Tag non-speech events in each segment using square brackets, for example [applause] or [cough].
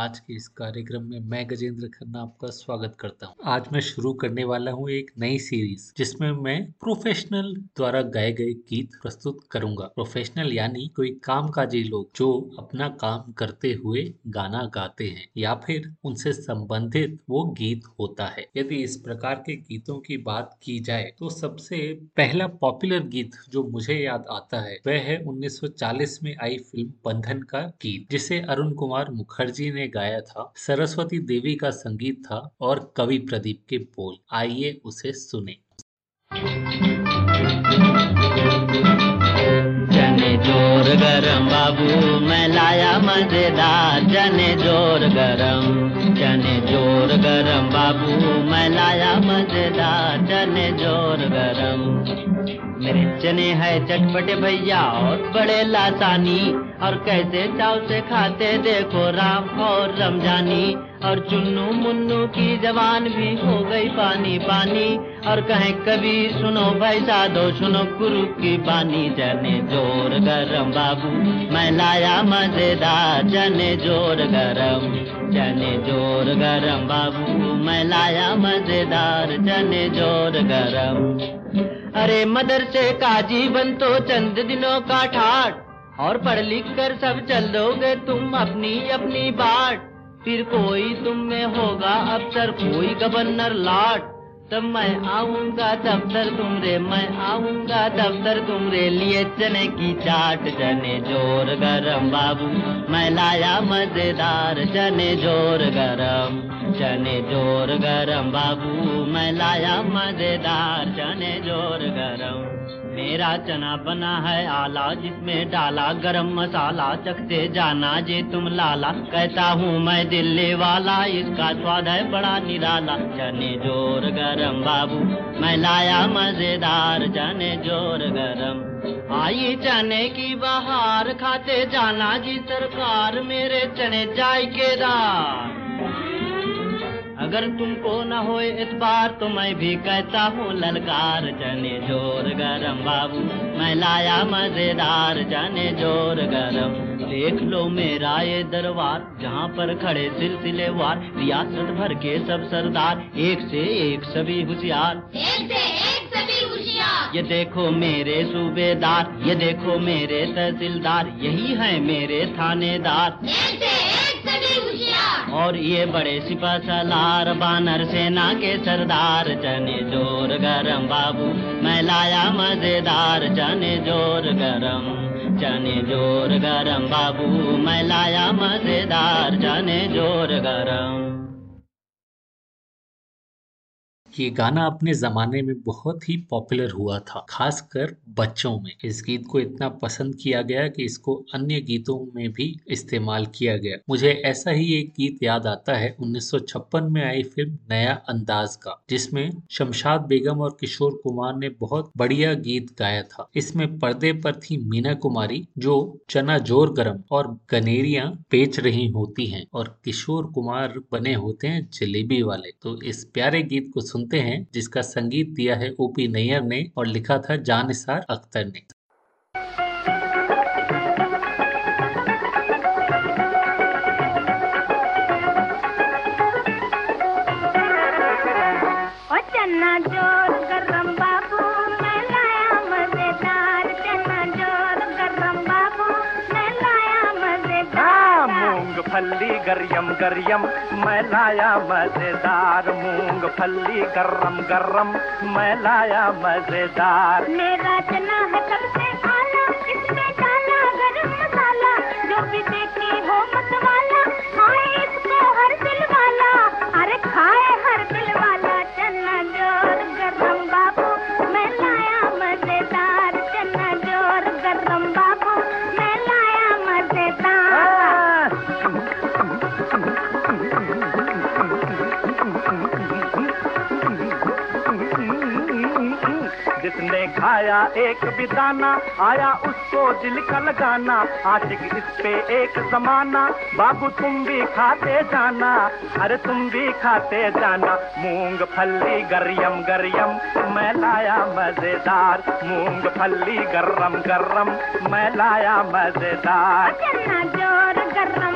आज के इस कार्यक्रम में मैं गजेंद्र खन्ना आपका स्वागत करता हूँ। आज मैं शुरू करने वाला हूँ एक नई सीरीज़ जिसमें मैं प्रोफेशनल द्वारा गाए गए गीत प्रस्तुत करूँगा प्रोफेशनल यानी कोई कामकाजी लोग जो अपना काम करते हुए गाना गाते हैं, या फिर उनसे संबंधित वो गीत होता है यदि इस प्रकार के गीतों की बात की जाए तो सबसे पहला पॉपुलर गीत जो मुझे याद आता है, वह है 1940 में आई फ़िल्म बंधन का गीत, जिसे अरुण कुमार मुखर्जी ने गाया था। सरस्वती देवी का संगीत था और कवि प्रदीप के बोल। आइए उसे सुने। जने ज़ोर गरम बाबू, मैं लाया मज़ेदार। जने ज़ोर गरम, जने ज़ोर गरम बाबू, मैं लाया मज़ेदार। जने ज़ोर गरम। मेरे चने है चटपटे भैया और बड़े लासानी। और कैसे चाव से खाते देखो राम और रमजानी। और चुन्नू मुन्नू की जवान भी हो गई पानी पानी। और कहे कभी सुनो भाई साधो, सुनो गुरु की पानी जने ज़ोर गरम बाबू, मैं लाया मज़ेदार जने ज़ोर गरम। जने ज़ोर गरम बाबू, मैं लाया मज़ेदार जने ज़ोर गरम। अरे मदरसे का जीवन तो चंद दिनों का ठाट। और पढ़ लिख कर सब चल दोगे तुम अपनी अपनी बाट। फिर कोई तुम में होगा अफसर, कोई गवर्नर लाट। तब मैं आऊँगा दफ्तर तुमरे, मैं आऊँगा दफ्तर तुमरे लिए चने की चाट, चने ज़ोर गरम बाबू। मैं लाया मज़ेदार चने ज़ोर गरम, चने ज़ोर गरम बाबू। मैं लाया मज़ेदार चने ज़ोर गरम। मेरा चना बना है आला, जिसमें डाला गरम मसाला। चखते जाना जे तुम लाला, कहता हूँ मैं दिल्ली वाला। इसका स्वाद है बड़ा निराला। चने ज़ोर गरम बाबू, मैं लाया मज़ेदार चने ज़ोर गरम। आई चने की बहार, खाते जाना जी सरकार। मेरे चने दार अगर तुमको न हो इस बार तो मैं भी कहता हूँ ललकार जने ज़ोर गरम बाबू। मैं लाया मज़ेदार जने ज़ोर गरम। देख लो मेरा ये दरबार जहाँ पर खड़े सिलसिले वार रियासत भर के सब सरदार एक से एक सभी होशियार। एक से एक सभी होशियार। ये देखो मेरे सूबेदार ये देखो मेरे तहसीलदार यही है मेरे थानेदार। एक से एक और ये बड़े सिपा सलार बानर सेना के सरदार, चने ज़ोर गरम बाबू, मैं लाया मज़ेदार चने ज़ोर गरम, चने ज़ोर गरम बाबू, मैं लाया मज़ेदार चने ज़ोर गरम। ये गाना अपने जमाने में बहुत ही पॉपुलर हुआ था, खासकर बच्चों में। इस गीत को इतना पसंद किया गया कि इसको अन्य गीतों में भी इस्तेमाल किया गया। मुझे ऐसा ही एक गीत याद आता है 1956 में आई फ़िल्म नया अंदाज का, जिसमें शमशाद बेगम और किशोर कुमार ने बहुत बढ़िया गीत गाया था। इसमें पर्दे पर थी मीना कुमारी, जो चना ज़ोर गरम और गनेरिया बेच रही होती हैं, और किशोर कुमार बने होते हैं जलेबी वाले। तो इस प्यारे गीत को सुनते हैं जिसका संगीत दिया है ओपी नैयर ने और लिखा था जानिसार अख्तर ने। गरियम मैं लाया मज़ेदार मूंगफली गरम गरम, मैं लाया मज़ेदार। मेरा चना है सबसे आला, इसमें डाला गरम मसाला जो भी देखी हो मतवाला इसको हर दिल वाला अरे खाए जिसने खाया एक दाना आया उसको दिल का लगाना। आशिक इस पे एक जमाना, बाबू तुम भी खाते जाना। अरे तुम भी खाते जाना, मूंग फली गरियम गरियम मैं लाया मज़ेदार मूंग फली गर्रम गरम। मैं लाया मज़ेदार। ज़ोर गरम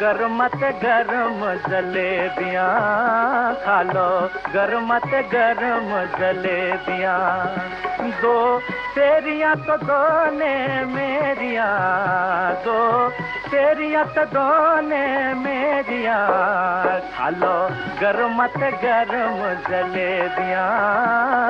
गरमत गरम जलेबियाँ खा लो। गरमत गरम जलेबिया। दो तेरिया तो दो ने मेरिया। दो तेरियाँ तो दो ने मेरिया खा लो गरमत गरम जलेबियाँ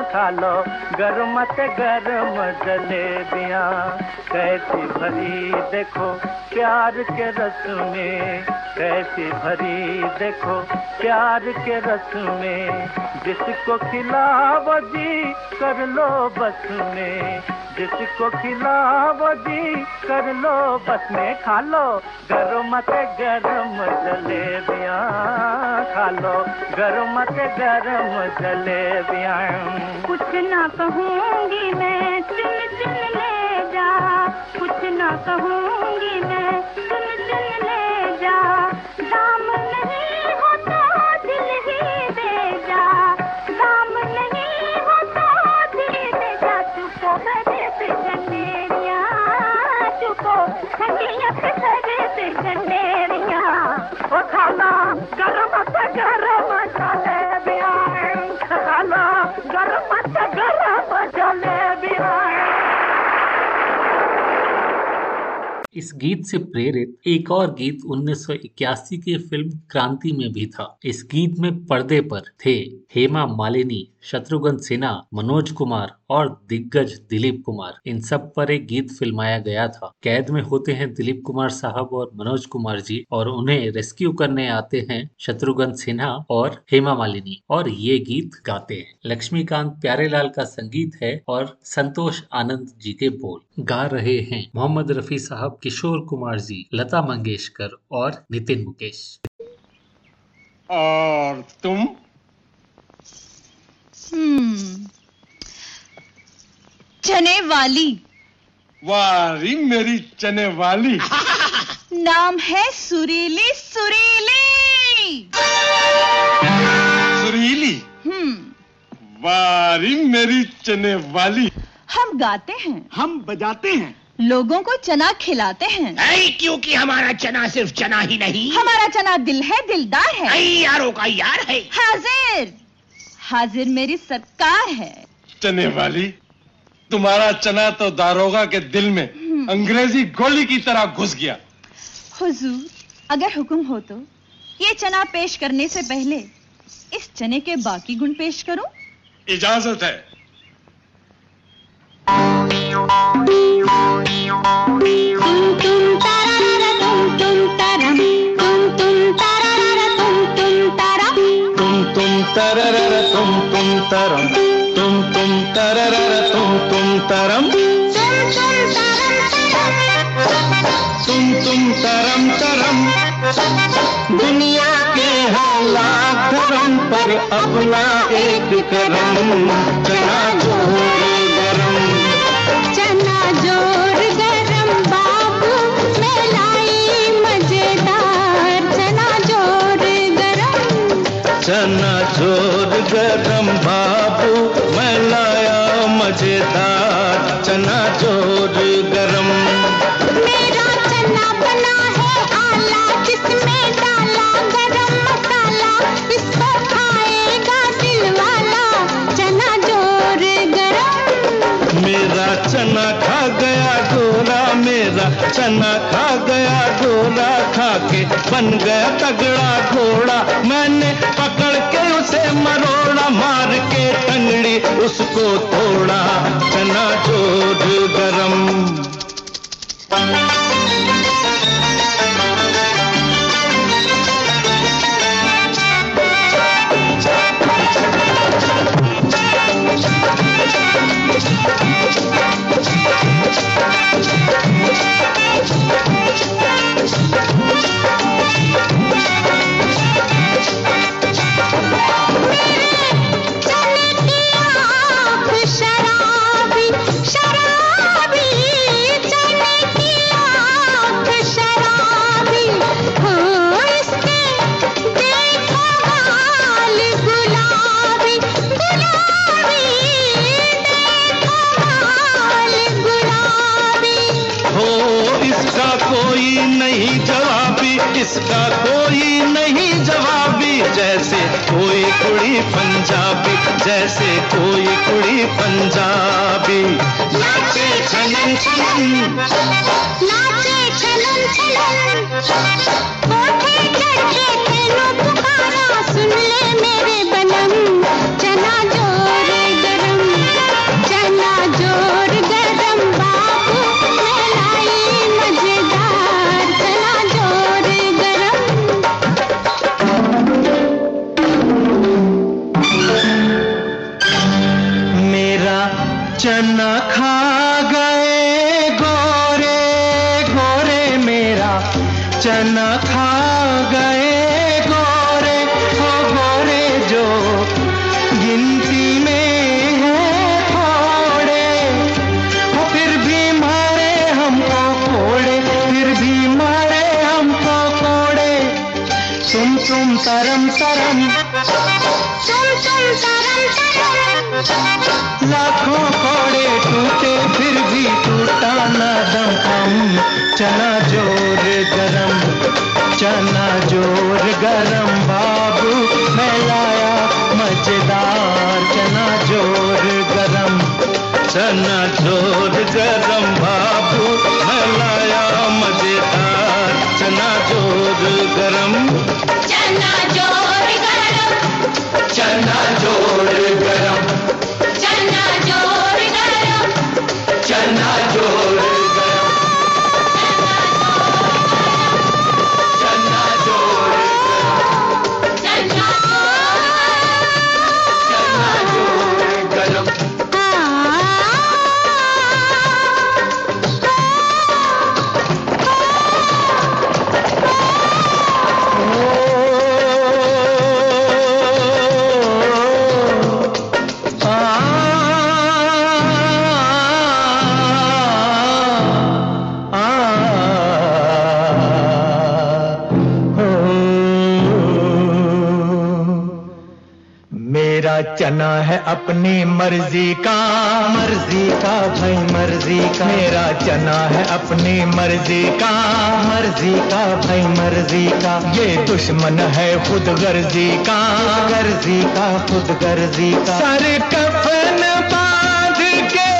खा लो गरमत गरम जलेबियाँ कैसी भरी देखो प्यार के रस में। कैसी भरी देखो प्यार के रस में। जिसको खिलाओ जी, कर लो बस में। जिसको खिलाओ जी कर लो बस में खा लो गरमत गरम जलेबियाँ खा लो गरमत गरम जलेबियाँ कुछ ना कहूँगी मैं चुन चुन ले जा। कुछ ना कहूँगी मैं इस गीत से प्रेरित एक और गीत 1981 की फ़िल्म क्रांति में भी था। इस गीत में पर्दे पर थे हेमा मालिनी शत्रुघ्न सिन्हा, मनोज कुमार और दिग्गज दिलीप कुमार। इन सब पर एक गीत फिल्माया गया था। कैद में होते हैं दिलीप कुमार साहब और मनोज कुमार जी और उन्हें रेस्क्यू करने आते हैं शत्रुघ्न सिन्हा और हेमा मालिनी और ये गीत गाते हैं। लक्ष्मीकांत प्यारेलाल का संगीत है और संतोष आनंद जी के बोल गा रहे हैं। मोहम्मद रफी साहब, किशोर कुमार जी, लता मंगेशकर और नितिन मुकेश। और तुम? चने वाली। वारी मेरी चने वाली। [laughs] नाम है सुरीली सुरीली। सुरीली? हम्म। वारी मेरी चने वाली। हम गाते हैं। हम बजाते हैं। लोगों को चना खिलाते हैं। ऐ क्योंकि हमारा चना सिर्फ़ चना ही नहीं। हमारा चना दिल है दिलदार है। ऐ यारों का यार है। हाजिर। हाजिर मेरी सरकार है। चने वाली तुम्हारा चना तो दारोगा के दिल में अंग्रेज़ी गोली की तरह घुस गया। हुजूर अगर हुक्म हो तो ये चना पेश करने से पहले इस चने के बाकी गुण पेश करूँ। इजाज़त है। तुम तरम तुम तुम तारम तरम दुनिया के हालात धर्म पर अपना एक करम चना ज़ोर गरम। चना ज़ोर गरम बाबू मैं लाई मज़ेदार चना ज़ोर गरम। चना ज़ोर गरम बाबू मैं लाया मज़ेदार। चना ज़ोर गरम। मेरा चना बना है आला जिसमें डाला गरम मसाला। इसको खाएगा दिल वाला चना ज़ोर गरम। मेरा चना खा चना खा गया, गोला खा के बन गया तगड़ा घोड़ा। मैंने पकड़ के उसे मरोड़ा, मार के टंगड़ी उसको थोड़ा चना चोर गरम। शराबी इसका कोई नहीं जवाबी, जैसे कोई कुड़ी पंजाबी, जैसे कोई कुड़ी पंजाबी। नाचे छनन छनन। नाचे के तेनू पुकारा, सुन ले मेरे बनम चना खा गए गोरे हो गोरे जो गिनती में है थोड़े। हो फिर भी मारे हमको कोड़े फिर भी मारे हमको कोड़े। तुम तुम तरम तरम लाखों कोड़े टूटे फिर भी टूटा ना दम। गरम चना ज़ोर गरम बाबू मैं लाया मज़ेदार चना ज़ोर गरम। चना ज़ोर गरम चना है अपनी मर्ज़ी का। मर्ज़ी का भाई मर्ज़ी का। मेरा चना है अपनी मर्ज़ी का। मर्ज़ी का भाई मर्ज़ी का। ये दुश्मन है खुद गर्जी का। गर्जी का खुद गर्जी का। सर कफन बाँध के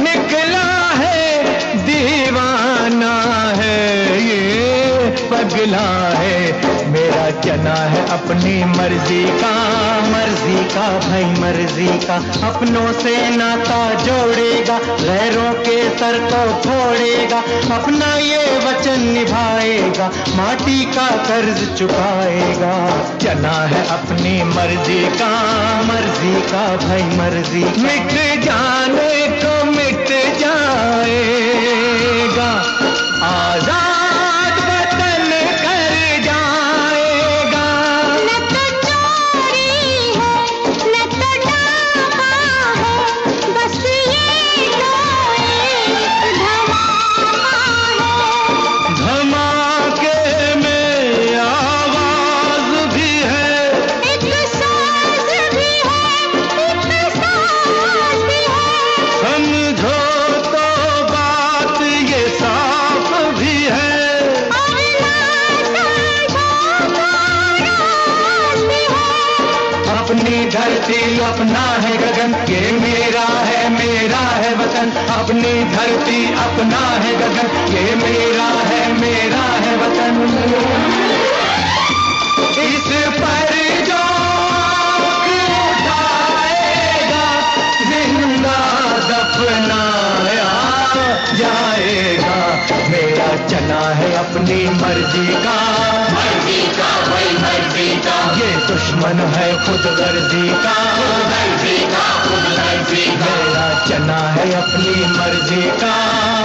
निकला है दीवाना है ये पगला है। चना है अपनी मर्ज़ी का मर्ज़ी का भाई, मर्ज़ी का। अपनों से नाता जोड़ेगा गैरों के सर को फोड़ेगा। अपना ये वचन निभाएगा, माटी का कर्ज चुकाएगा। चना है अपनी मर्ज़ी का मर्ज़ी का भाई, मर्ज़ी मिट जाने को मिट जाएगा। आज़ाद अपनी मर्ज़ी का। मर्ज़ी का वही मर्ज़ी का। ये दुश्मन है खुद गर्जी का। मर्ज़ी का खुद मर्ज़ी का। मेरा चना है अपनी मर्ज़ी का।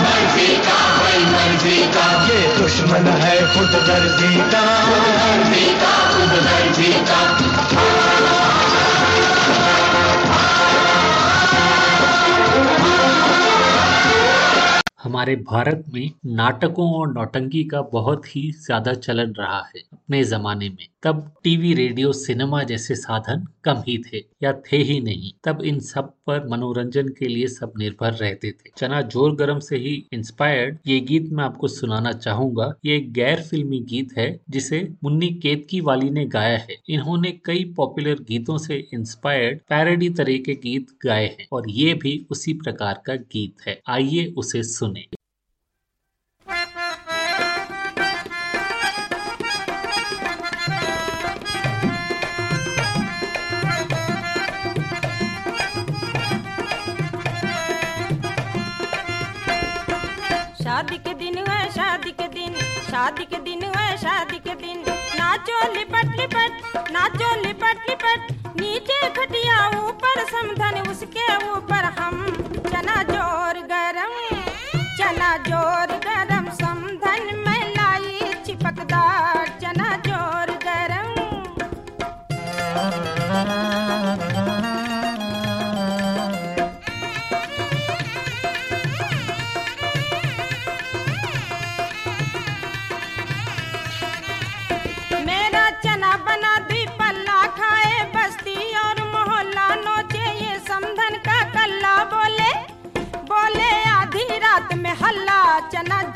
मर्ज़ी का वही मर्ज़ी का। ये दुश्मन है खुद गर्जी का। मर्ज़ी का खुद मर्ज़ी का। हमारे भारत में नाटकों और नौटंकी का बहुत ही ज़्यादा चलन रहा है अपने जमाने में। तब टीवी, रेडियो, सिनेमा जैसे साधन कम ही थे या थे ही नहीं। तब इन सब पर मनोरंजन के लिए सब निर्भर रहते थे। चना ज़ोर गरम से ही इंस्पायर्ड ये गीत मैं आपको सुनाना चाहूँगा। ये एक गैर फिल्मी गीत है, जिसे मुन्नी केतकी वाली ने गाया है। इन्होंने कई पॉपुलर गीतों से इंस्पायर्ड पैरोडी तरह के गीत गाए हैं और ये भी उसी प्रकार का गीत है। आइए उसे सुने। शादी के दिन है, शादी के दिन। नाचो लिपट लिपट, नाचो लिपट लिपट। नीचे खटिया ऊपर, समधन उसके ऊपर। हम चना ज़ोर गरम, चना ज़ोर गरम, समधन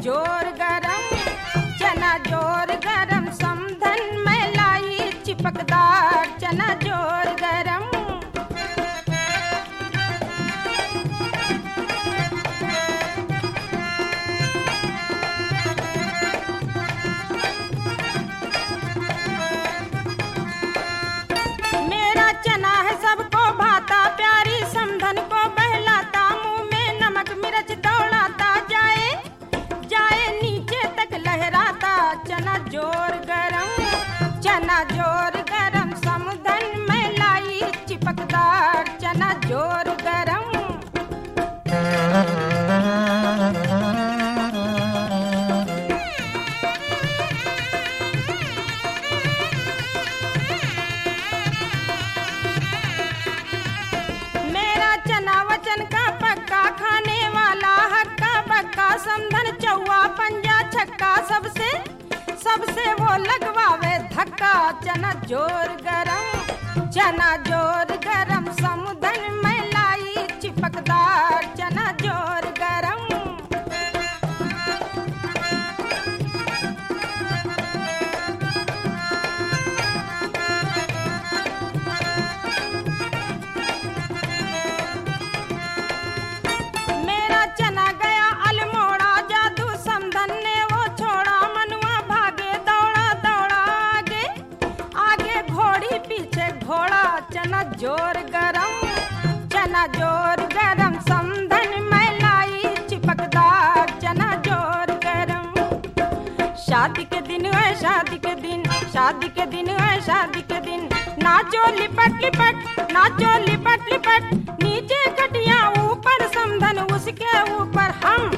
चना गरम चना के दिन है, शादी के दिन, शादी के दिन है, शादी के दिन। नाचो लिपट लिपट, नाचो लिपट लिपट, नीचे कटिया ऊपर, समधन उसके ऊपर। हम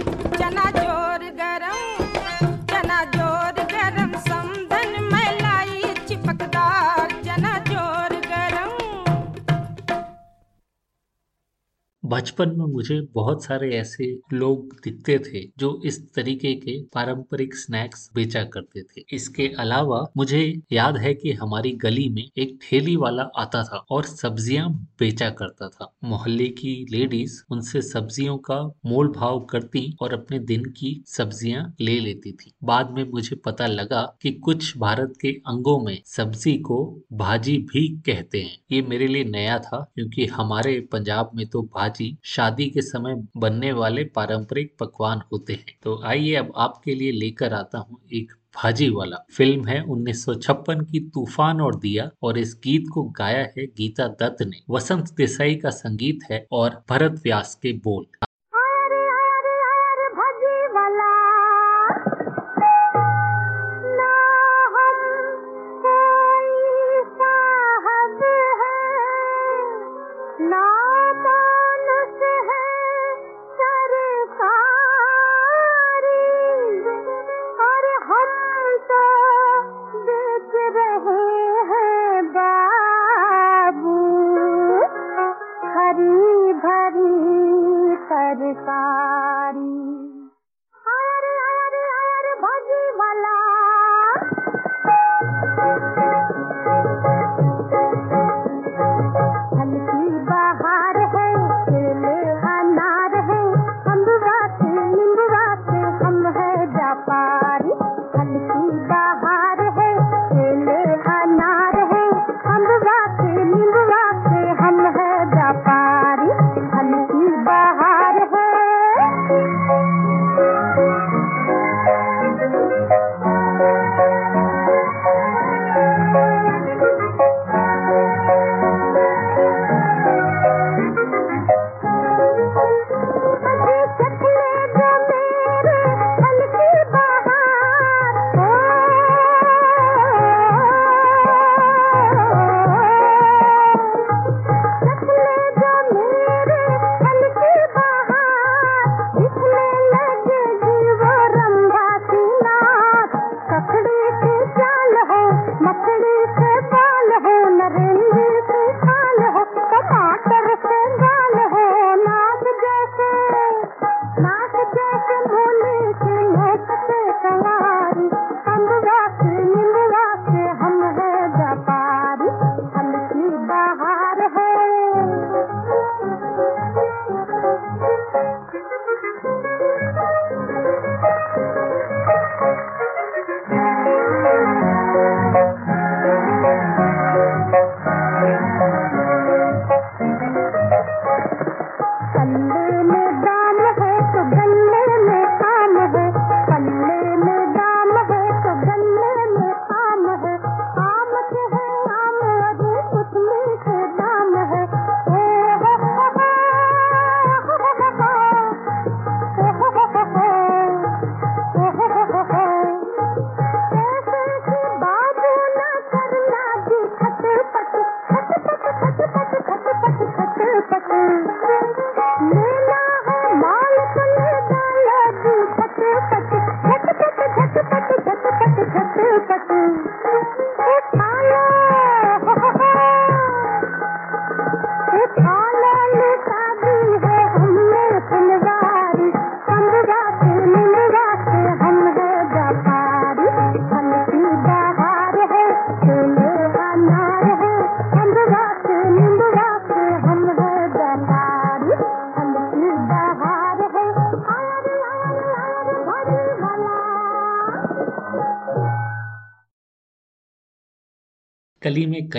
बचपन में मुझे बहुत सारे ऐसे लोग दिखते थे जो इस तरीके के पारंपरिक स्नैक्स बेचा करते थे। इसके अलावा मुझे याद है कि हमारी गली में एक ठेली वाला आता था और सब्ज़ियाँ बेचा करता था। मोहल्ले की लेडीज़ उनसे सब्जियों का मोल भाव करती और अपने दिन की सब्ज़ियाँ ले लेती थी। बाद में मुझे पता लगा कि कुछ भारत के अंगों में सब्ज़ी को भाजी भी कहते हैं। ये मेरे लिए नया था, क्योंकि हमारे पंजाब में तो भाजी शादी के समय बनने वाले पारंपरिक पकवान होते हैं। तो आइए अब आपके लिए लेकर आता हूँ एक भाजी वाला। फ़िल्म है 1956 की तूफ़ान और दिया और इस गीत को गाया है गीता दत्त ने। वसंत देसाई का संगीत है और भरत व्यास के बोल।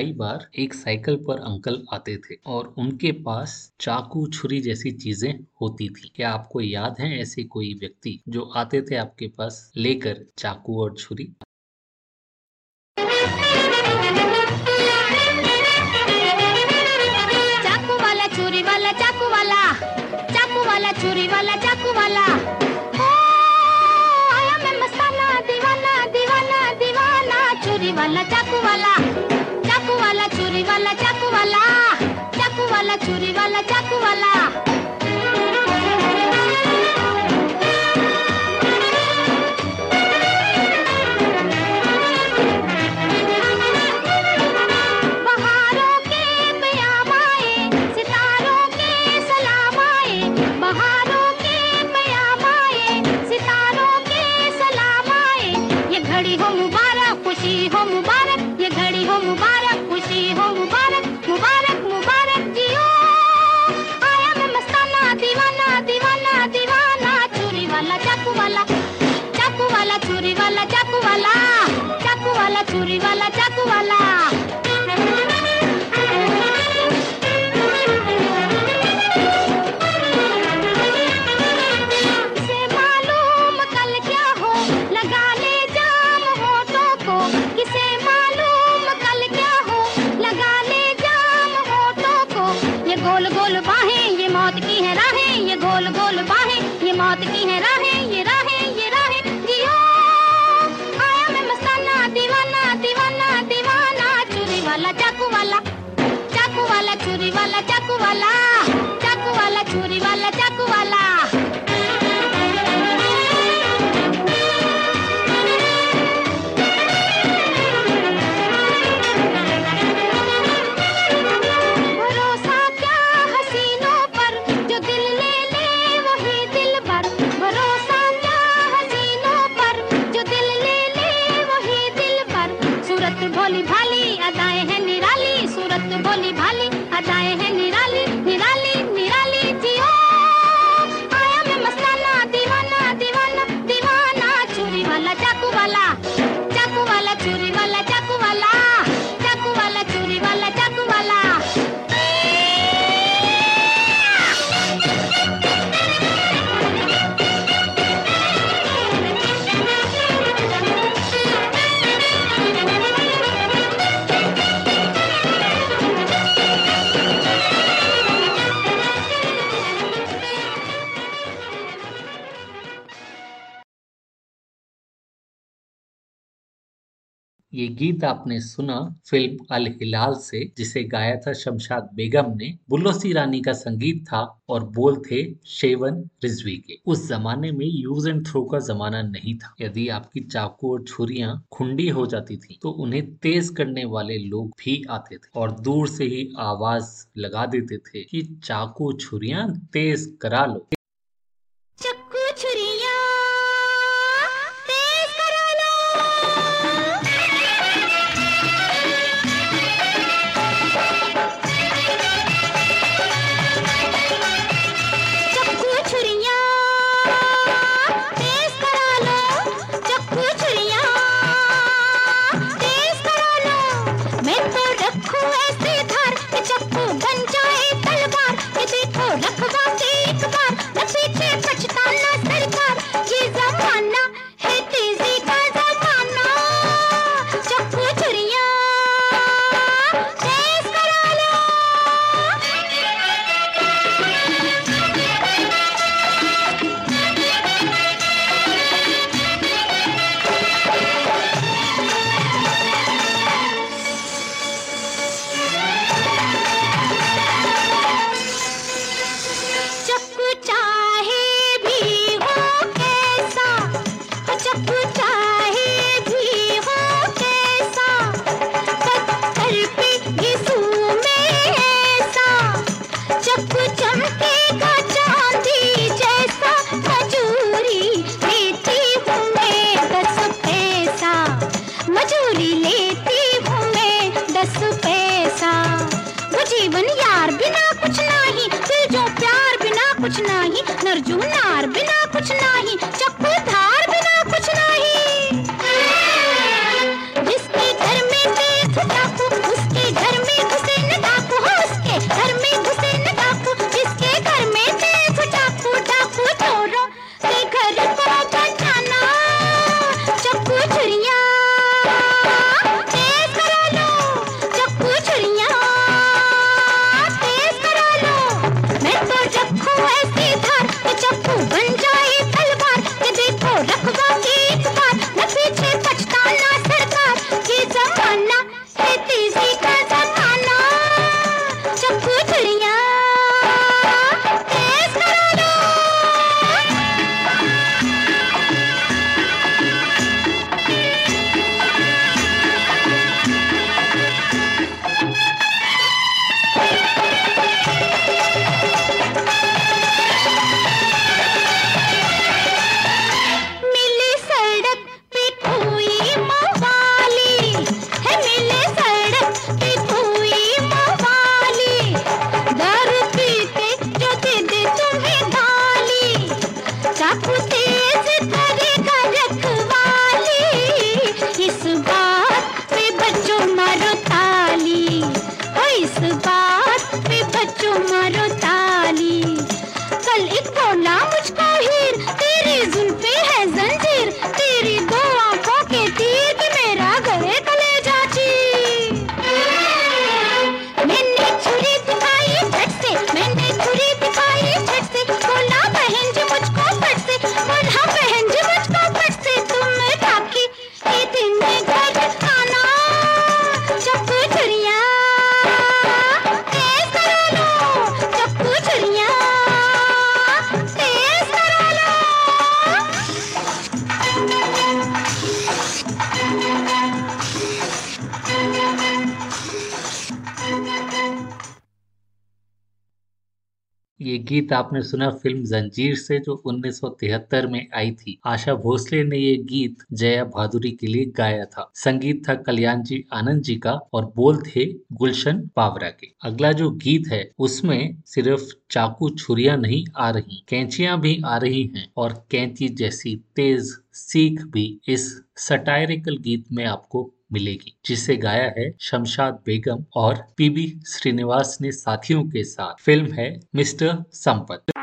कई बार एक साइकिल पर अंकल आते थे और उनके पास चाकू छुरी जैसी चीज़ें होती थी। क्या आपको याद है ऐसे कोई व्यक्ति जो आते थे आपके पास लेकर चाकू और छुरी? चाकू वाला छुरी वाला चाकू वाला। चाकू वाला छुरी वाला चाकू वाला। ओ, आया मैं मस्ताना दीवाना दीवाना दीवाना। छुरी वाला चाकू वाला। चाकू वाला छुरी वाला भोली भाली अदाएँ हैं निराली सूरत भोली भाली अदाएँ हैं गीत आपने सुना फ़िल्म अल हिलाल से, जिसे गाया था शमशाद बेगम ने। बुल्लोसी रानी का संगीत था और बोल थे शेवन रिजवी के। उस जमाने में यूज़ एंड थ्रो का जमाना नहीं था। यदि आपकी चाकू और छुरिया खुंडी हो जाती थी तो उन्हें तेज करने वाले लोग भी आते थे और दूर से ही आवाज़ लगा देते थे कि चाकू छुरिया तेज करा लो। गीत आपने सुना फ़िल्म जंजीर से, जो 1973 में आई थी। आशा भोसले ने ये गीत जया भादुरी के लिए गाया था। संगीत था कल्याण जी, आनंद जी का और बोल थे गुलशन पावरा के। अगला जो गीत है, उसमें सिर्फ़ चाकू छुरियाँ नहीं आ रही, कैंचियाँ भी आ रही हैं और कैंची जैसी तेज सीख भी इस सटायरिकल गीत में आपको मिलेगी, जिसे गाया है शमशाद बेगम और पीबी श्रीनिवास ने साथियों के साथ। फ़िल्म है मिस्टर संपत।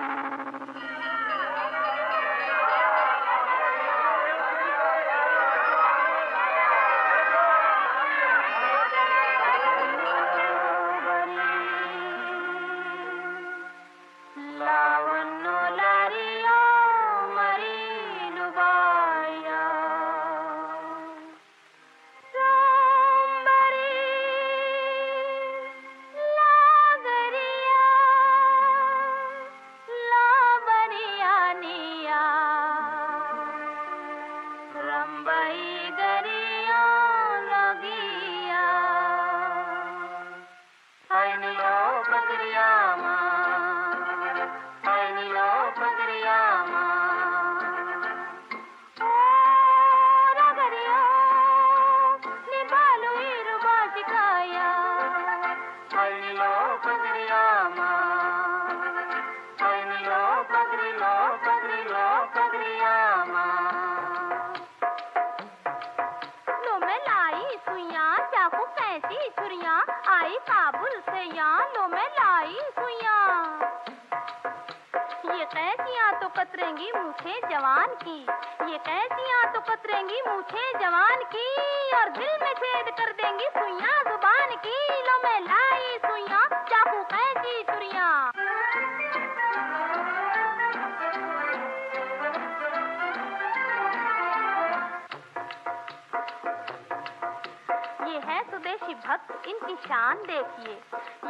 सुदेशी भक्त इनकी शान देखिए।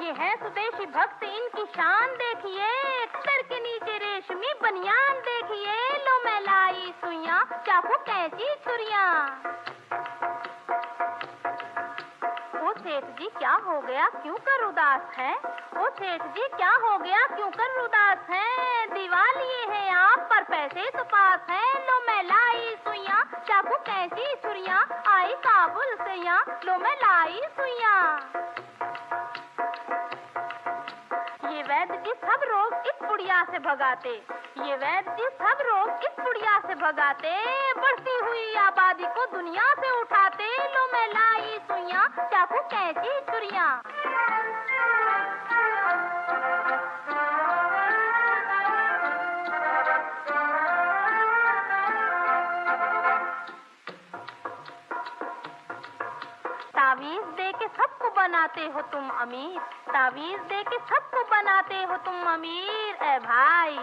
ये है सुदेशी भक्त इनकी शान देखिए। अक्सर के नीचे रेशमी बनियान देखिए। लो मैलाई सुइया चाकू कैसी सुरिया सेठ जी, क्या हो गया? क्यों कर उदास है? ओ सेठ जी, क्या हो गया? क्यों कर उदास है? दिवाली है आप, पर पैसे तो पास है। लो लाई सुइया चाकू कैसी सुरिया आई काबुल से या लो मैं लाई सुइया। ये वैद्य की सब रोग इस पुड़िया से भगाते। ये वैद्य की सब रोग इस पुड़िया से भगाते। बढ़ती हुई आबादी को दुनिया से उठाते। लो मैं लाई सुइया चाकू कैसी सुरिया बनाते हो तुम अमीर? तावीज दे के सबको बनाते हो तुम अमीर। ए भाई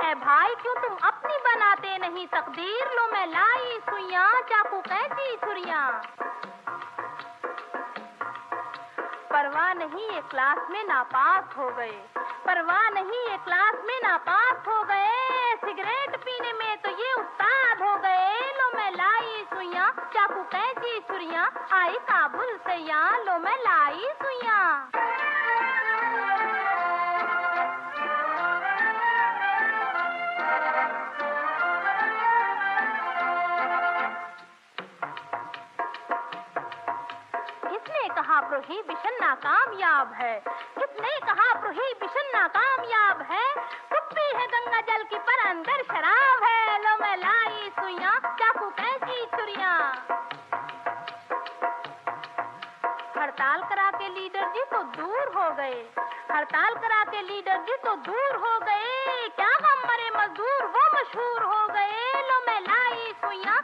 ए भाई, क्यों तुम अपनी बनाते नहीं? तकदीर लो, मैं लाई सुइया, चाकू कैसी छुरिया? परवाह नहीं, ये क्लास में नापास हो गए। परवाह नहीं, ये क्लास में नापास हो गए। सिगरेट पीने में तो ये उस्ताद हो गए। लो, मैं लाई सुइया, चाकू कैसी छुरिया? आई काबुल से यहाँ लो, मैं लाई किसने कहा नाकामयाब है? किसने कहा प्रोहिबिशन नाकामयाब है? कुप्पी है गंगा जल की पर अंदर शराब है। हो गए। हड़ताल करा के लीडर जी तो दूर हो गए। क्या हम मरे मजदूर, वो मशहूर हो गए। लो मैं लाई सुइया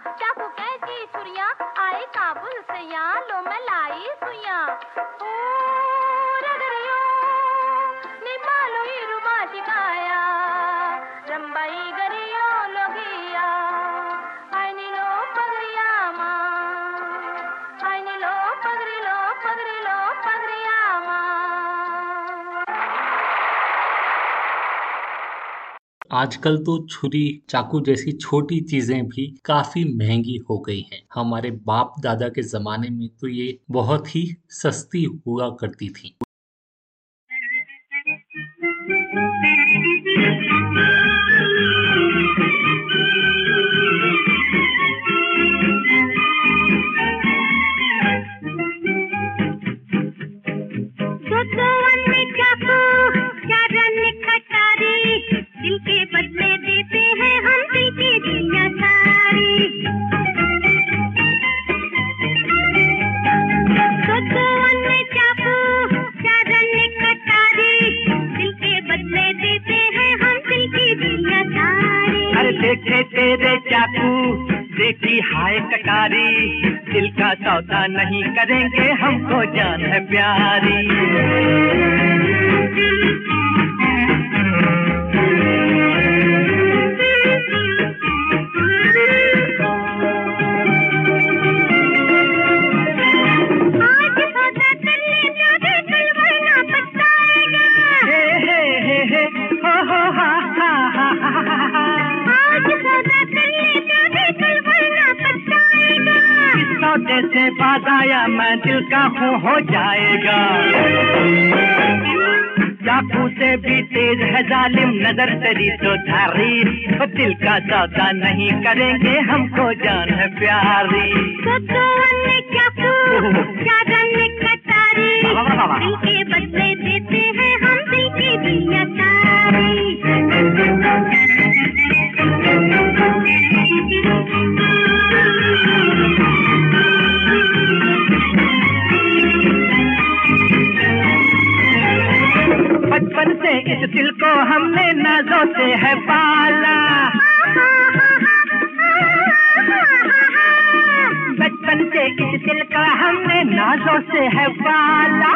आजकल तो छुरी चाकू जैसी छोटी चीज़ें भी काफ़ी महँगी हो गई हैं। हमारे बाप दादा के जमाने में तो ये बहुत ही सस्ती हुआ करती थी। चाकू देखी हाय कटारी दिल का सौदा नहीं करेंगे हमको जान है प्यारी। सौदे से मैं दिल का हूँ हो जाएगा। चाकू से भी तेज है जालिम नज़र तेरी तो धारी। तो दिल का सौदा नहीं करेंगे हमको जान है प्यारी। तो तो क्या हमने नजों से है पाला। बचपन से इस दिल का हमने नाजों से है पाला।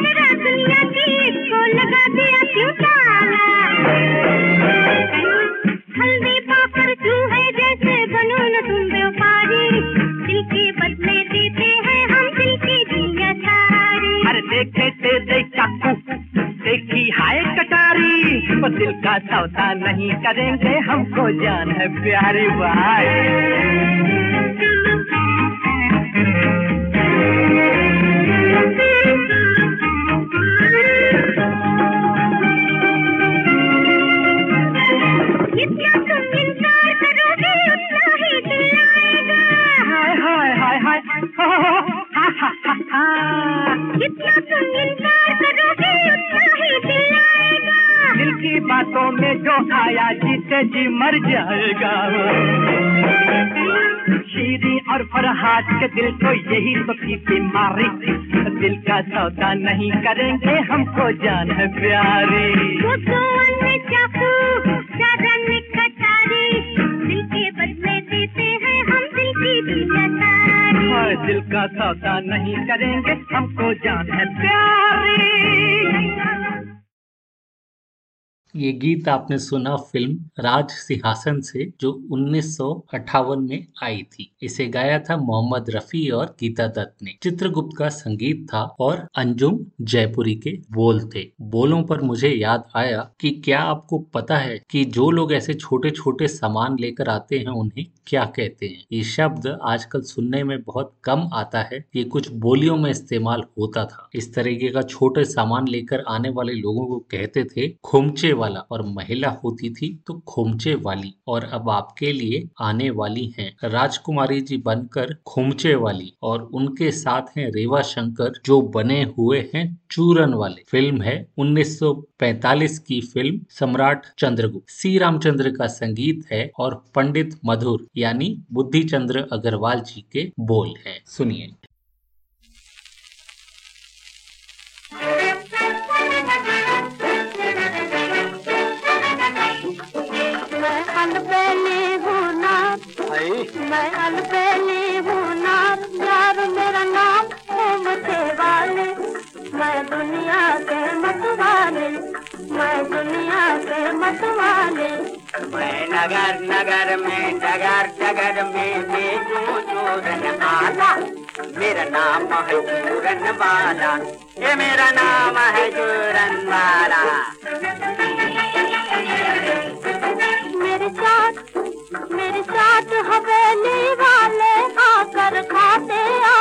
मेरा दुनिया की को लगा दिया क्यों ताला हल्दी सौदा नहीं करेंगे हमको जान है प्यारी भाई। जितना तुम इंकार करोगे उतना ही दिल दिल की बातों में जो आया जीते जी मर जाएगा। शीरी और फरहाद के दिल को यही तो की बीमारी दिल का सौदा नहीं करेंगे हमको जान है प्यारी। दिल का सौदा नहीं करेंगे हमको जान है प्यारी। ये गीत आपने सुना फ़िल्म राज सिंहासन से, जो 1958 में आई थी। इसे गाया था मोहम्मद रफी और गीता दत्त ने। चित्रगुप्त का संगीत था और अंजुम जयपुरी के बोल थे। बोलों पर मुझे याद आया कि क्या आपको पता है कि जो लोग ऐसे छोटे छोटे सामान लेकर आते हैं, उन्हें क्या कहते हैं? ये शब्द आजकल सुनने में बहुत कम आता है। ये कुछ बोलियों में इस्तेमाल होता था। इस तरीके का छोटे सामान लेकर आने वाले लोगों को कहते थे खोमचे वाला और महिला होती थी तो खोमचे वाली और अब आपके लिए आने वाली हैं। राजकुमारी जी बनकर खोमचे वाली और उनके साथ हैं रेवा शंकर जो बने हुए हैं चूरन वाले। फ़िल्म है 1945 की फ़िल्म सम्राट चंद्रगुप्त। सी. रामचंद्र का संगीत है और पंडित मधुर यानी बुद्धि चंद्र अग्रवाल जी के बोल है। सुनिए। दुनिया के मतवाले मैं दुनिया के मतवाले मैं नगर नगर में डगर डगर में देखूँ चूरन आला मेरा नाम है चूरन वाला ये मेरा नाम है चूरन वाला। मेरे साथ मेरे साथ हवेली वाले आकर खाते आकर खाते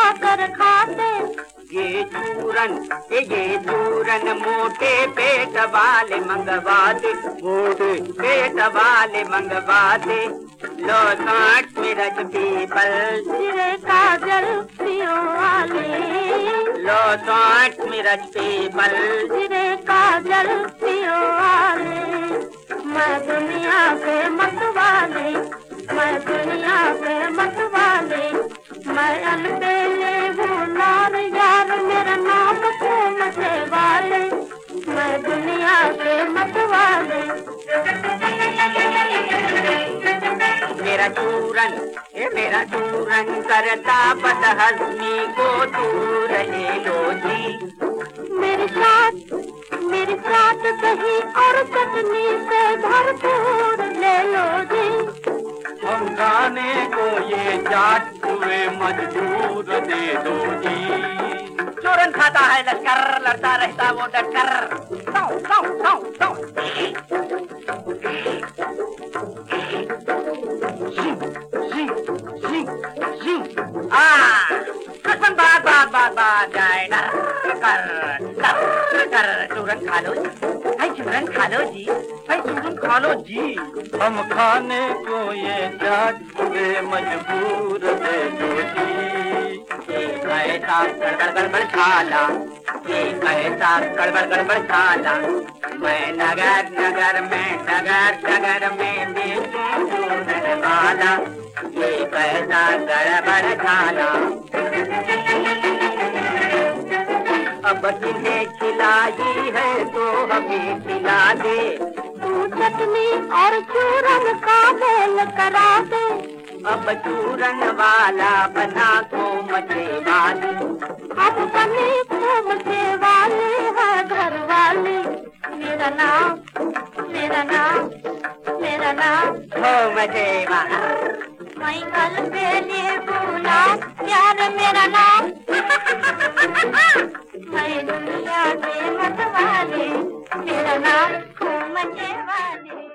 ये चूरन ये चूरन मोटे पेट वाले मंगवा दे। मोटे पेट वाले मंगवा दे। लो काट मिरज पीपल सिरे काजल पियो वाले। लो काट मिरज पीपल सिरे काजल पियो वाले। मैं दुनिया के मतवाले मैं दुनिया के मतवाले मैं अलबेले हूँ लाल मेरा नाम घूमते वाले? मैं दुनिया के मतवाले। मेरा चूरन ये मेरा चूरन करता बदहजमी को दूर ले लो जी मेरे साथ मेरे साथ दही और चटनी से भरपूर ले लो जी हम गाने को ये जाट हुए मजबूर दे दो जी चूरन खाता है लश्कर लड़ता रहता वो डटकर बात बात बात बात जाए डर कर डर कर। चूरन खा लो जी। भाई चूरन खा लो जी। भाई चूरन खा लो जी। हम खाने को ये जाट मजबूर दे दो जी कैसा गड़बड़ गड़बड़ खाला। ये कैसा गड़बड़ गड़बड़ खाला। मैं नगर नगर में, नगर नगर में वाला ये कैसा गड़बड़ खाला। अब तुम्हें खिलाई है तो हमें खिला दे। तू चटनी और चूरन का मेल करा दे। अब चूरन वाला बना को मचे वाली। अब बने घूमते वाले हैं घर वाले मेरा नाम मेरा नाम मेरा नाम हो मजे वाला। मैं कल के लिए बोला प्यार मेरा नाम। मैं दुनिया के मत वाले मेरा नाम मजे वाले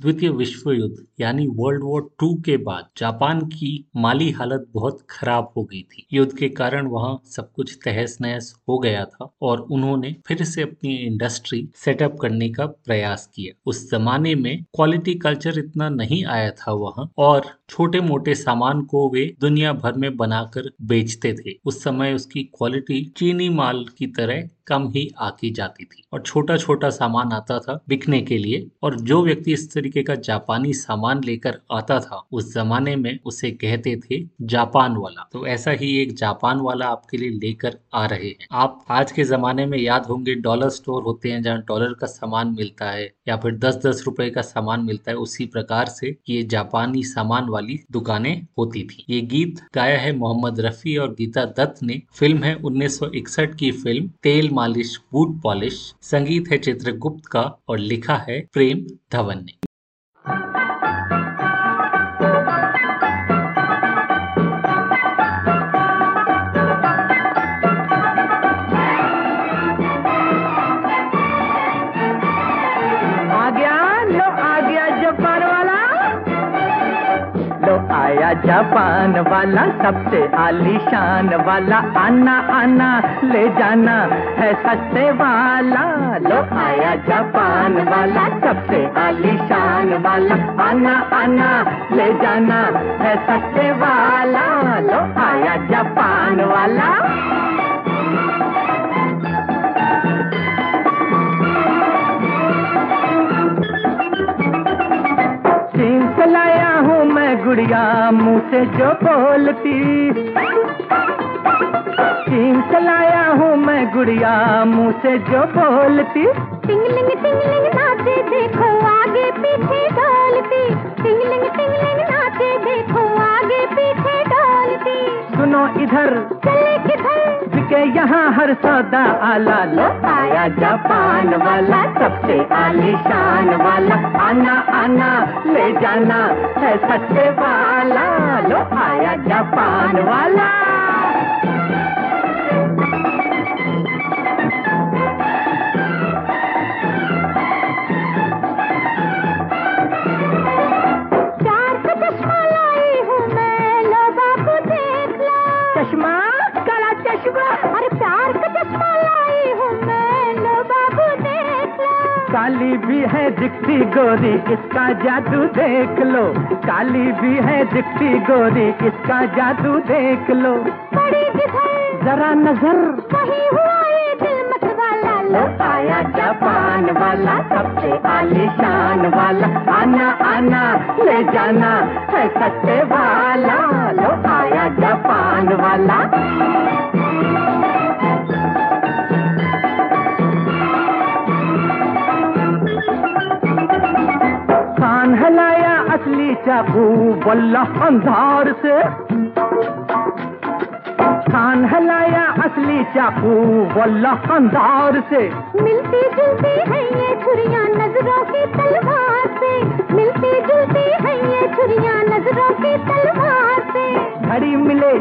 द्वितीय विश्व युद्ध, यानी वर्ल्ड वॉर टू के बाद जापान की माली हालत बहुत खराब हो गई थी। युद्ध के कारण वहाँ सब कुछ तहस नहस हो गया था और उन्होंने फिर से अपनी इंडस्ट्री सेटअप करने का प्रयास किया। उस जमाने में क्वालिटी कल्चर इतना नहीं आया था वहाँ और छोटे मोटे सामान को वे दुनिया भर में बनाकर बेचते थे। उस समय उसकी क्वालिटी चीनी माल की तरह कम ही आकी जाती थी और छोटा छोटा सामान आता था बिकने के लिए और जो व्यक्ति इस तरीके का जापानी सामान लेकर आता था, उस जमाने में उसे कहते थे जापान वाला। तो ऐसा ही एक जापान वाला आपके लिए लेकर आ रहे हैं। आप आज के जमाने में याद होंगे, डॉलर स्टोर होते हैं जहाँ डॉलर का सामान मिलता है या फिर दस दस रुपए का सामान मिलता है, उसी प्रकार से ये जापानी सामान वाली दुकानें होती थी। ये गीत गाया है मोहम्मद रफी और गीता दत्त ने। फ़िल्म है 1961 की फ़िल्म तेल मालिश बूट पॉलिश संगीत है चित्रगुप्त का और लिखा है प्रेम धवन ने। आया पान वाला, सबसे आलीशान वाला। आना आना, ले जाना है सस्ते वाला। लो, आया जापान वाला, सबसे आलीशान वाला। आना आना, ले जाना है सस्ते वाला। लो, आया जापान वाला। गुड़िया मुँह से जो बोलती। चीन से लाया हूँ मैं गुड़िया मुँह से जो बोलती। टिंगलिंग टिंगलिंग नाचे देखो आगे पीछे डोलती टिंगलिंग टिंगलिंग नाचे देखो आगे पीछे डोलती सुनो इधर। यहाँ हर सौदा आला लो आया जापान वाला, सबसे आलीशान वाला। आना आना, ले जाना, है सच्चे वाला। लो आया जापान वाला। काली भी है दिखती गोरी इसका जादू देख लो? काली भी है दिखती गोरी इसका जादू देख लो? बड़ी जरा नज़र। वही हुआ ये दिल लो। आया जापान वाला सबसे आलीशान वाला। आना आना ले जाना है सस्ते वाला। लो आया जापान वाला। चाकू बल्ला अंधार से। कान हलाया असली चाकू बल्ला अंधार से। मिलती जुलती है ये छुरिया नज़रों की तलवार से। मिलती जुलती है ये छुरिया नज़रों की तलवार से। घड़ी मिले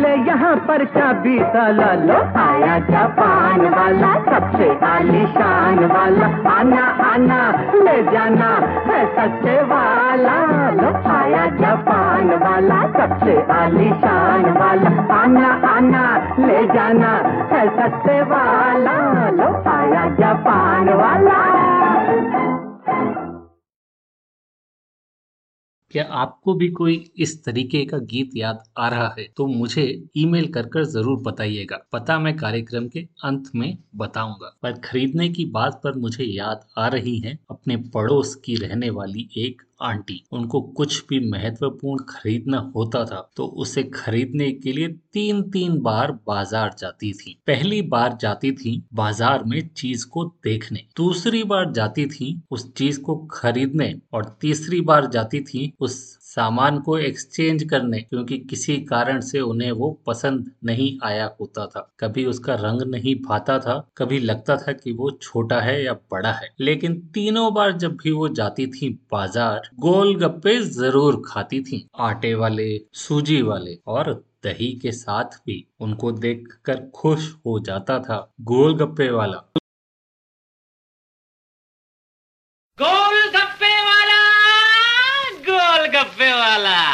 मिले यहाँ पर चाबी ताला लो। आया जापान वाला, सबसे आलीशान वाला। आना आना, ले जाना, है सच्चे वाला। लो, आया जापान वाला, सबसे आलीशान वाला। आना आना, ले जाना, है सच्चे वाला। लो, आया जापान वाला। क्या आपको भी कोई इस तरीके का गीत याद आ रहा है तो मुझे ईमेल कर कर ज़रूर बताइएगा। पता मैं कार्यक्रम के अंत में बताऊँगा। पर खरीदने की बात पर मुझे याद आ रही है, अपने पड़ोस की रहने वाली एक आंटी, उनको कुछ भी महत्वपूर्ण खरीदना होता था तो उसे खरीदने के लिए तीन तीन बार बाज़ार जाती थी। पहली बार जाती थी बाज़ार में चीज़ को देखने, दूसरी बार जाती थी उस चीज़ को खरीदने, और तीसरी बार जाती थी उस सामान को एक्सचेंज करने, क्योंकि किसी कारण से उन्हें वो पसंद नहीं आया होता था। कभी उसका रंग नहीं भाता था, कभी लगता था कि वो छोटा है या बड़ा है। लेकिन तीनों बार जब भी वो जाती थी बाज़ार, गोलगप्पे ज़रूर खाती थी। आटे वाले, सूजी वाले और दही के साथ भी उनको देखकर खुश हो जाता था गोलगप्पे वाला। गोलगप्पे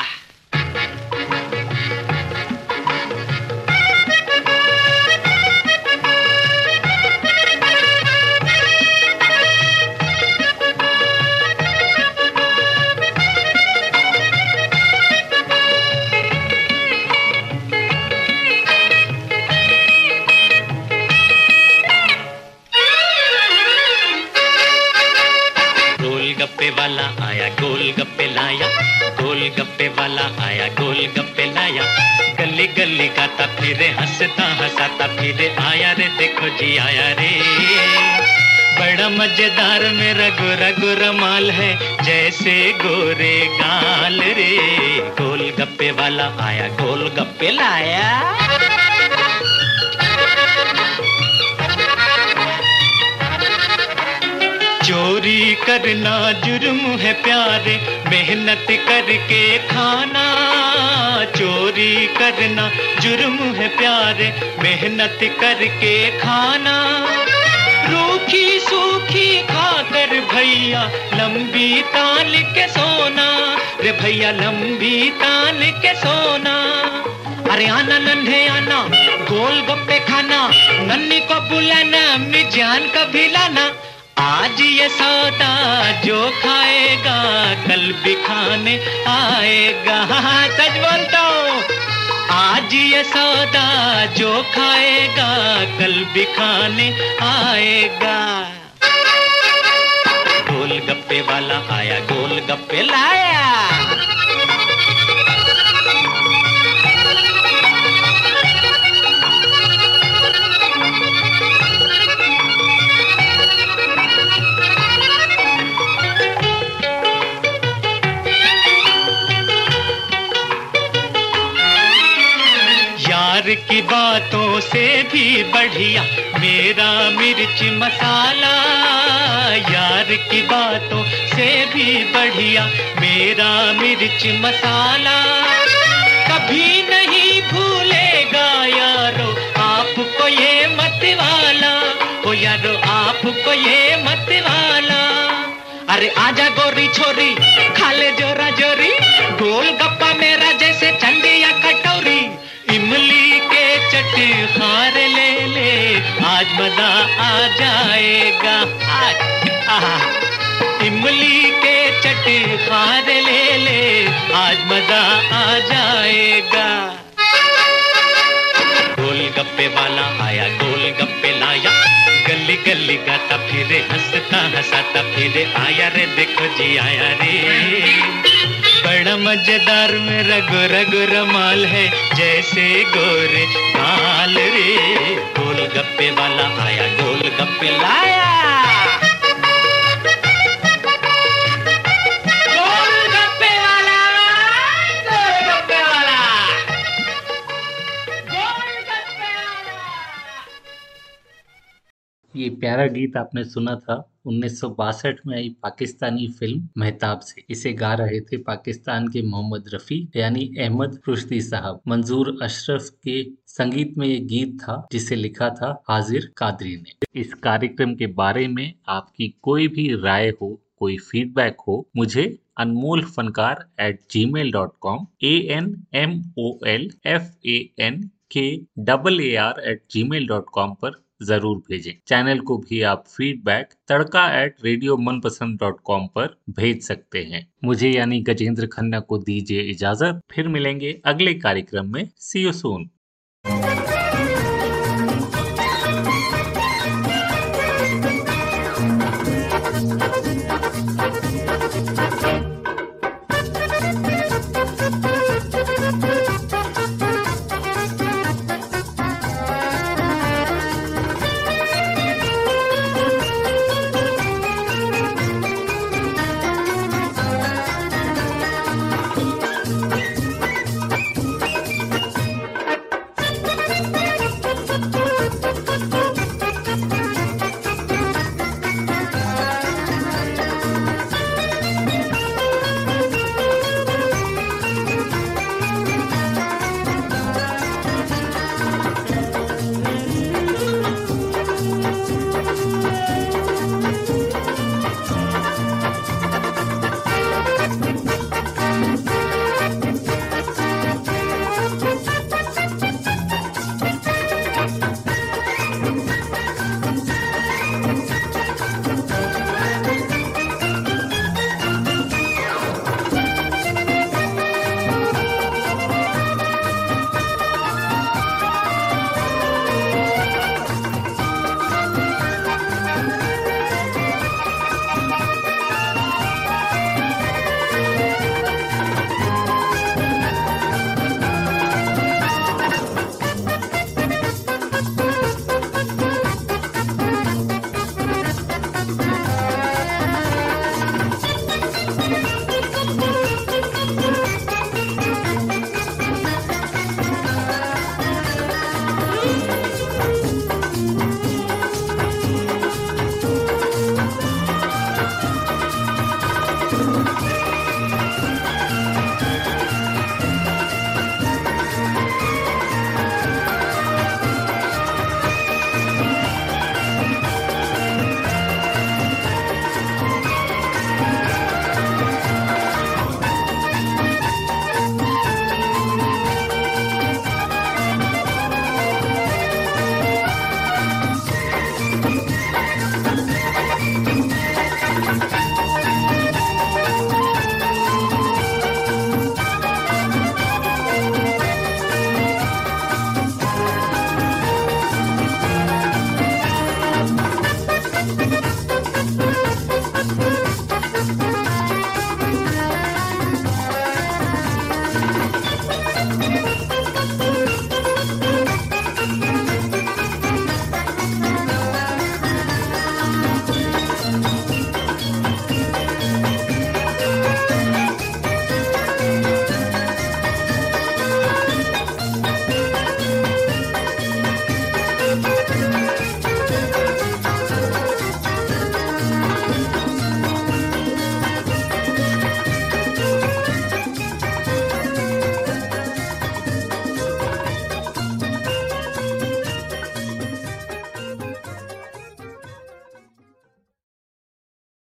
गोलगप्पे वाला आया गोल गप्पे लाया गोल गप्पे वाला आया गोल गप्पे लाया। गली गली गाता फिरे, हंसता हंसाता फिरे, आया रे, देखो जी आया रे। बड़ा मज़ेदार मेरा गोरा गोरा माल है, जैसे गोरे गाल रे। गोल गप्पे वाला आया गोल गप्पे लाया। चोरी करना जुर्म है प्यारे, मेहनत करके खाना। चोरी करना जुर्म है प्यारे, मेहनत करके खाना। रूखी सूखी खाकर भैया, लंबी ताल के सोना। रे भैया, लंबी ताल के सोना। अरे आना नन्हे आना, गोल गप्पे खाना नन्नी को बुलाना, मिजान का भिलाना आज ये सौदा जो खाएगा कल भी खाने आएगा। हाँ, सच बोलता हूँ। आज ये सौदा जो खाएगा कल भी खाने आएगा। गोल गप्पे वाला आया गोल गप्पे लाया। की बातों से भी बढ़िया। मेरा मिर्च मसाला यार की बातों से भी बढ़िया। मेरा मिर्च मसाला कभी नहीं भूलेगा यारो, आपको ये मत वाला। ओ यारो, आपको ये मत वाला। अरे आजा गोरी छोरी, खा ले जोरा जोरी। गोल गप्पा मेरा जैसे चंदी या कटोरी। इमली के हार ले ले, आज मज़ा आ जाएगा। आज। इमली के चट हार ले ले, आज मज़ा आ जाएगा। गोलगप्पे वाला आया, गोल गप्पे लाया। गली गली गाता फिरे हंसता हंसाता फिरे आया रे, देखो जी आया रे। बड़ा मज़ेदार मेरा गोरा गोरा माल है, जैसे गोरे माल रे। गोल गप्पे वाला आया, गोल गप्पे लाया। ये प्यारा गीत आपने सुना था 1962 में आई पाकिस्तानी फ़िल्म मेहताब से। इसे गा रहे थे पाकिस्तान के मोहम्मद रफी, यानी अहमद रुश्दी साहब। मंजूर अशरफ के संगीत में ये गीत था, जिसे लिखा था हाजिर कादरी ने। इस कार्यक्रम के बारे में आपकी कोई भी राय हो, कोई फीडबैक हो, मुझे Anmol Fankaar at Gmail dot com A N M O L F A N K double A R at Gmail dot com पर ज़रूर भेजें। चैनल को भी आप feedback Tadka at radio Manpasand dot com पर भेज सकते हैं। मुझे यानी गजेंद्र खन्ना को दीजिए इजाज़त। फिर मिलेंगे अगले कार्यक्रम में। सी यू सून